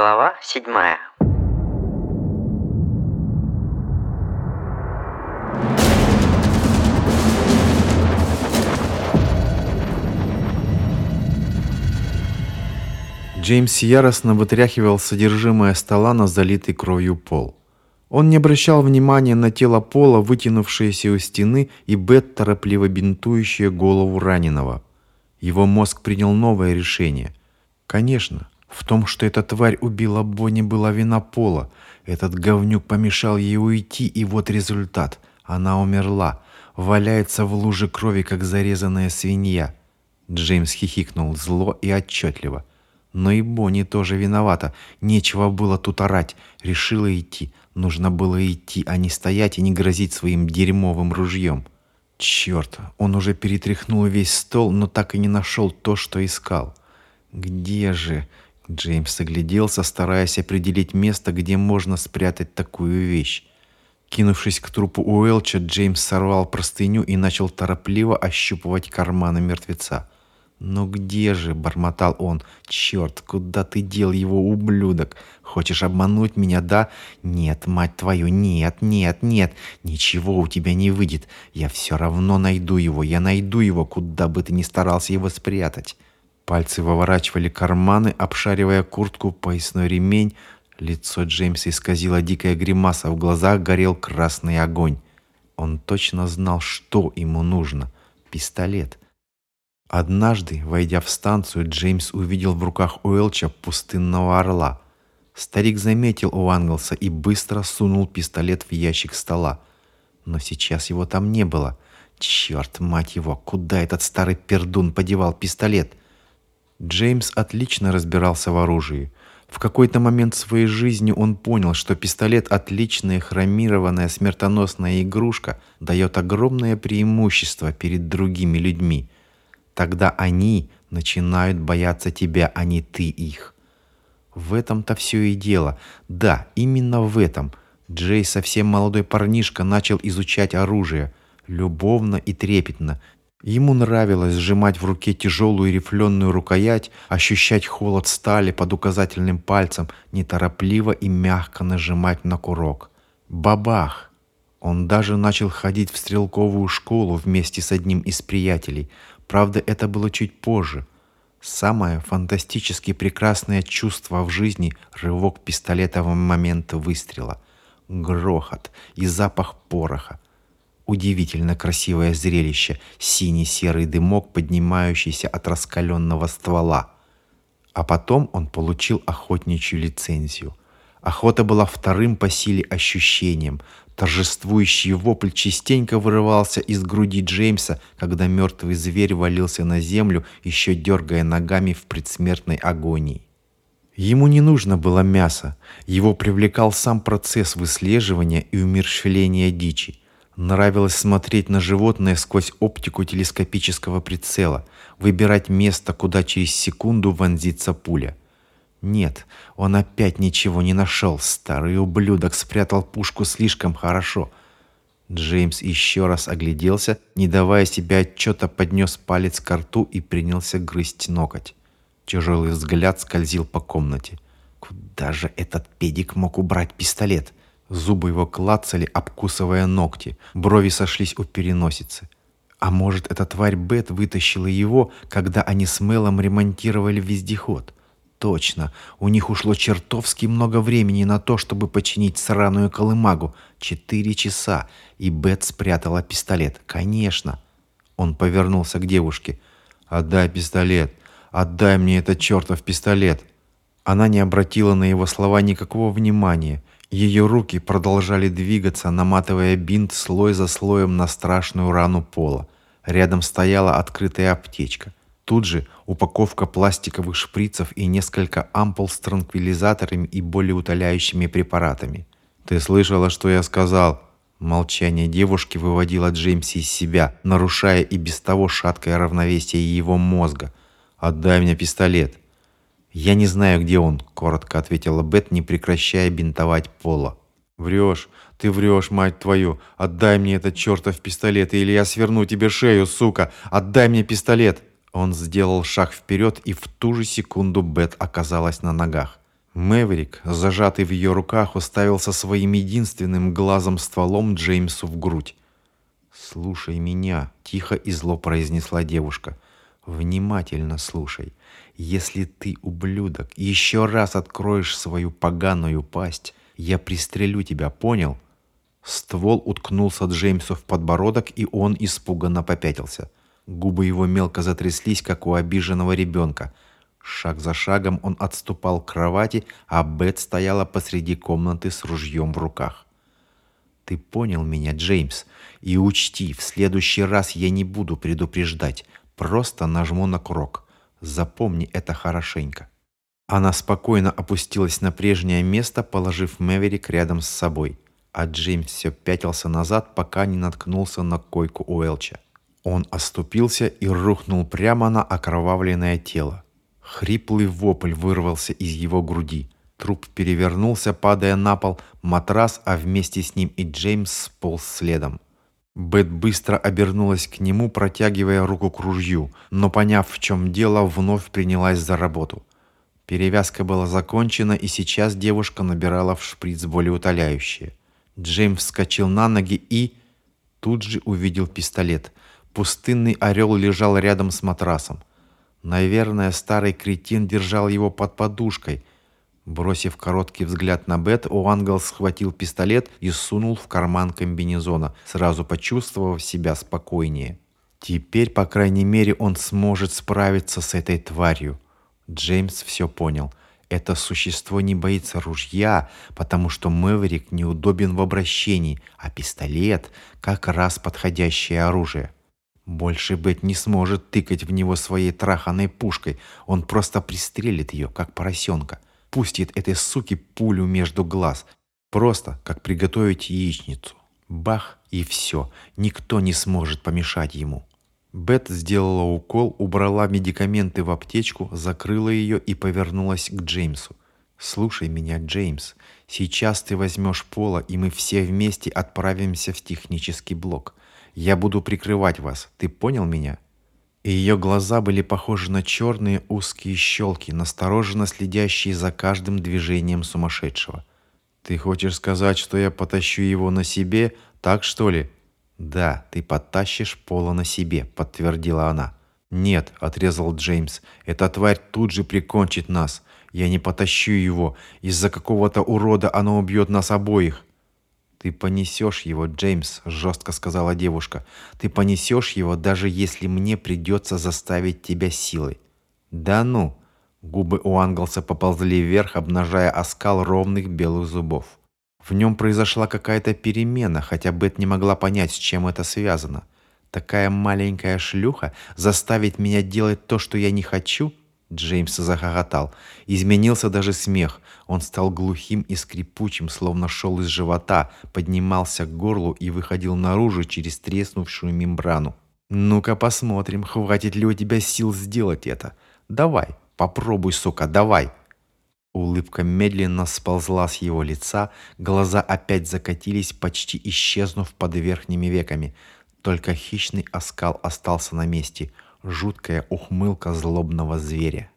Глава седьмая. Джеймс яростно вытряхивал содержимое стола на залитый кровью пол. Он не обращал внимания на тело Пола, вытянувшееся у стены, и Бет, торопливо бинтующая голову раненого. Его мозг принял новое решение. Конечно, в том, что эта тварь убила Бонни, была вина Пола. Этот говнюк помешал ей уйти, и вот результат. Она умерла, валяется в луже крови, как зарезанная свинья. Джеймс хихикнул зло и отчетливо. Но и Бонни тоже виновата. Нечего было тут орать. Решила идти. Нужно было идти, а не стоять и не грозить своим дерьмовым ружьем. Черт, он уже перетряхнул весь стол, но так и не нашел то, что искал. Где же? Джеймс огляделся, стараясь определить место, где можно спрятать такую вещь. Кинувшись к трупу Уэлча, Джеймс сорвал простыню и начал торопливо ощупывать карманы мертвеца. «Но где же?» – бормотал он. «Черт, куда ты дел его, ублюдок? Хочешь обмануть меня, да? Нет, мать твою, нет, нет, нет. Ничего у тебя не выйдет. Я все равно найду его, я найду его, куда бы ты ни старался его спрятать». Пальцы выворачивали карманы, обшаривая куртку, поясной ремень. Лицо Джеймса исказило дикая гримаса, в глазах горел красный огонь. Он точно знал, что ему нужно. Пистолет. Однажды, войдя в станцию, Джеймс увидел в руках Уэлча пустынного орла. Старик заметил у Англса и быстро сунул пистолет в ящик стола. Но сейчас его там не было. Черт, мать его, куда этот старый пердун подевал пистолет? Джеймс отлично разбирался в оружии. В какой-то момент своей жизни он понял, что пистолет – отличная хромированная смертоносная игрушка, дает огромное преимущество перед другими людьми – Тогда они начинают бояться тебя, а не ты их. В этом-то все и дело. Да, именно в этом. Джей, совсем молодой парнишка, начал изучать оружие. Любовно и трепетно. Ему нравилось сжимать в руке тяжелую рифленую рукоять, ощущать холод стали под указательным пальцем, неторопливо и мягко нажимать на курок. Бабах! Он даже начал ходить в стрелковую школу вместе с одним из приятелей. Правда, это было чуть позже. Самое фантастически прекрасное чувство в жизни — рывок пистолета в момент выстрела. Грохот и запах пороха. Удивительно красивое зрелище, синий-серый дымок, поднимающийся от раскаленного ствола. А потом он получил охотничью лицензию. Охота была вторым по силе ощущением, Торжествующий вопль частенько вырывался из груди Джеймса, когда мертвый зверь валился на землю, еще дергая ногами в предсмертной агонии. Ему не нужно было мясо, его привлекал сам процесс выслеживания и умерщвления дичи. Нравилось смотреть на животное сквозь оптику телескопического прицела, выбирать место, куда через секунду вонзится пуля. Нет, он опять ничего не нашел. Старый ублюдок спрятал пушку слишком хорошо. Джеймс еще раз огляделся, не давая себе отчета, поднес палец к рту и принялся грызть ноготь. Тяжелый взгляд скользил по комнате. Куда же этот педик мог убрать пистолет? Зубы его клацали, обкусывая ногти. Брови сошлись у переносицы. А может, эта тварь Бет вытащила его, когда они с Мелом ремонтировали вездеход? Точно, у них ушло чертовски много времени на то, чтобы починить сраную колымагу. Четыре часа, и Бет спрятала пистолет. Конечно. Он повернулся к девушке. «Отдай пистолет! Отдай мне этот чертов пистолет!» Она не обратила на его слова никакого внимания. Ее руки продолжали двигаться, наматывая бинт слой за слоем на страшную рану пола. Рядом стояла открытая аптечка. Тут же упаковка пластиковых шприцев и несколько ампул с транквилизаторами и болеутоляющими препаратами. «Ты слышала, что я сказал?» Молчание девушки выводило Джеймса из себя, нарушая и без того шаткое равновесие его мозга. «Отдай мне пистолет!» «Я не знаю, где он», — коротко ответила Бет, не прекращая бинтовать Пола. «Врешь, ты врешь, мать твою! Отдай мне этот чертов пистолет, или я сверну тебе шею, сука! Отдай мне пистолет!» Он сделал шаг вперед, и в ту же секунду Бет оказалась на ногах. Мэверик, зажатый в ее руках, уставился своим единственным глазом стволом Джеймсу в грудь. «Слушай меня», — тихо и зло произнесла девушка. «Внимательно слушай. Если ты, ублюдок, еще раз откроешь свою поганую пасть, я пристрелю тебя, понял?» Ствол уткнулся Джеймсу в подбородок, и он испуганно попятился. Губы его мелко затряслись, как у обиженного ребенка. Шаг за шагом он отступал к кровати, а Бет стояла посреди комнаты с ружьем в руках. «Ты понял меня, Джеймс, и учти, в следующий раз я не буду предупреждать, просто нажму на курок. Запомни это хорошенько». Она спокойно опустилась на прежнее место, положив Мэверик рядом с собой, а Джеймс все пятился назад, пока не наткнулся на койку Уэлча. Он оступился и рухнул прямо на окровавленное тело. Хриплый вопль вырвался из его груди. Труп перевернулся, падая на пол, матрас, а вместе с ним и Джеймс сполз следом. Бет быстро обернулась к нему, протягивая руку к ружью, но, поняв, в чем дело, вновь принялась за работу. Перевязка была закончена, и сейчас девушка набирала в шприц болеутоляющее. Джеймс вскочил на ноги и... Тут же увидел пистолет. Пустынный орел лежал рядом с матрасом. Наверное, старый кретин держал его под подушкой. Бросив короткий взгляд на Бет, Уангл схватил пистолет и сунул в карман комбинезона, сразу почувствовав себя спокойнее. Теперь, по крайней мере, он сможет справиться с этой тварью. Джеймс все понял. Это существо не боится ружья, потому что Мэверик неудобен в обращении, а пистолет — как раз подходящее оружие. Больше Бет не сможет тыкать в него своей траханной пушкой. Он просто пристрелит ее, как поросенка. Пустит этой суке пулю между глаз. Просто, как приготовить яичницу. Бах, и все. Никто не сможет помешать ему. Бет сделала укол, убрала медикаменты в аптечку, закрыла ее и повернулась к Джеймсу. «Слушай меня, Джеймс. Сейчас ты возьмешь Пола, и мы все вместе отправимся в технический блок. Я буду прикрывать вас. Ты понял меня?» И ее глаза были похожи на черные узкие щелки, настороженно следящие за каждым движением сумасшедшего. «Ты хочешь сказать, что я потащу его на себе? Так что ли?» «Да, ты потащишь Пола на себе», — подтвердила она. «Нет», — отрезал Джеймс, — «эта тварь тут же прикончит нас. Я не потащу его. Из-за какого-то урода она убьет нас обоих». «Ты понесешь его, Джеймс», — жестко сказала девушка. «Ты понесешь его, даже если мне придется заставить тебя силой». «Да ну!» Губы у Англса поползли вверх, обнажая оскал ровных белых зубов. В нем произошла какая-то перемена, хотя Бет не могла понять, с чем это связано. «Такая маленькая шлюха заставить меня делать то, что я не хочу?» Джеймс захохотал. Изменился даже смех. Он стал глухим и скрипучим, словно шел из живота, поднимался к горлу и выходил наружу через треснувшую мембрану. «Ну-ка посмотрим, хватит ли у тебя сил сделать это. Давай, попробуй, сука, давай!» Улыбка медленно сползла с его лица, глаза опять закатились, почти исчезнув под верхними веками. Только хищный оскал остался на месте – жуткая ухмылка злобного зверя.